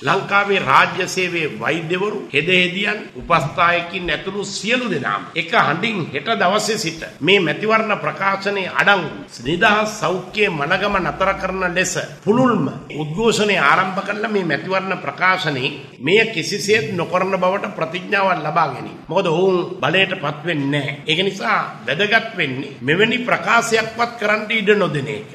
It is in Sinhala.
ලංකාවේ රාජ්‍ය සේවයේ වෛද්‍යවරු හෙදහෙදියන් උපස්ථායකින් ඇතුළු සියලු දෙනාම එක හඬින් හෙට දවසේ සිට මේ මැතිවරණ ප්‍රකාශනයේ අඩංගු නිදහස් සෞඛ්‍ය මනගම නතර කරන ලෙස පුළුල්ම උද්ඝෝෂණය ආරම්භ කළ මේ මැතිවරණ ප්‍රකාශනයේ මෙය කිසිසේත් නොකරන බවට ප්‍රතිඥාවක් ලබා ගැනීම. මොකද ඔවුන් බලයට පත් වෙන්නේ නැහැ. ඒක නිසා වැදගත් වෙන්නේ මෙවැනි ප්‍රකාශයක්වත් කරන්න ඉඩ නොදෙන එක.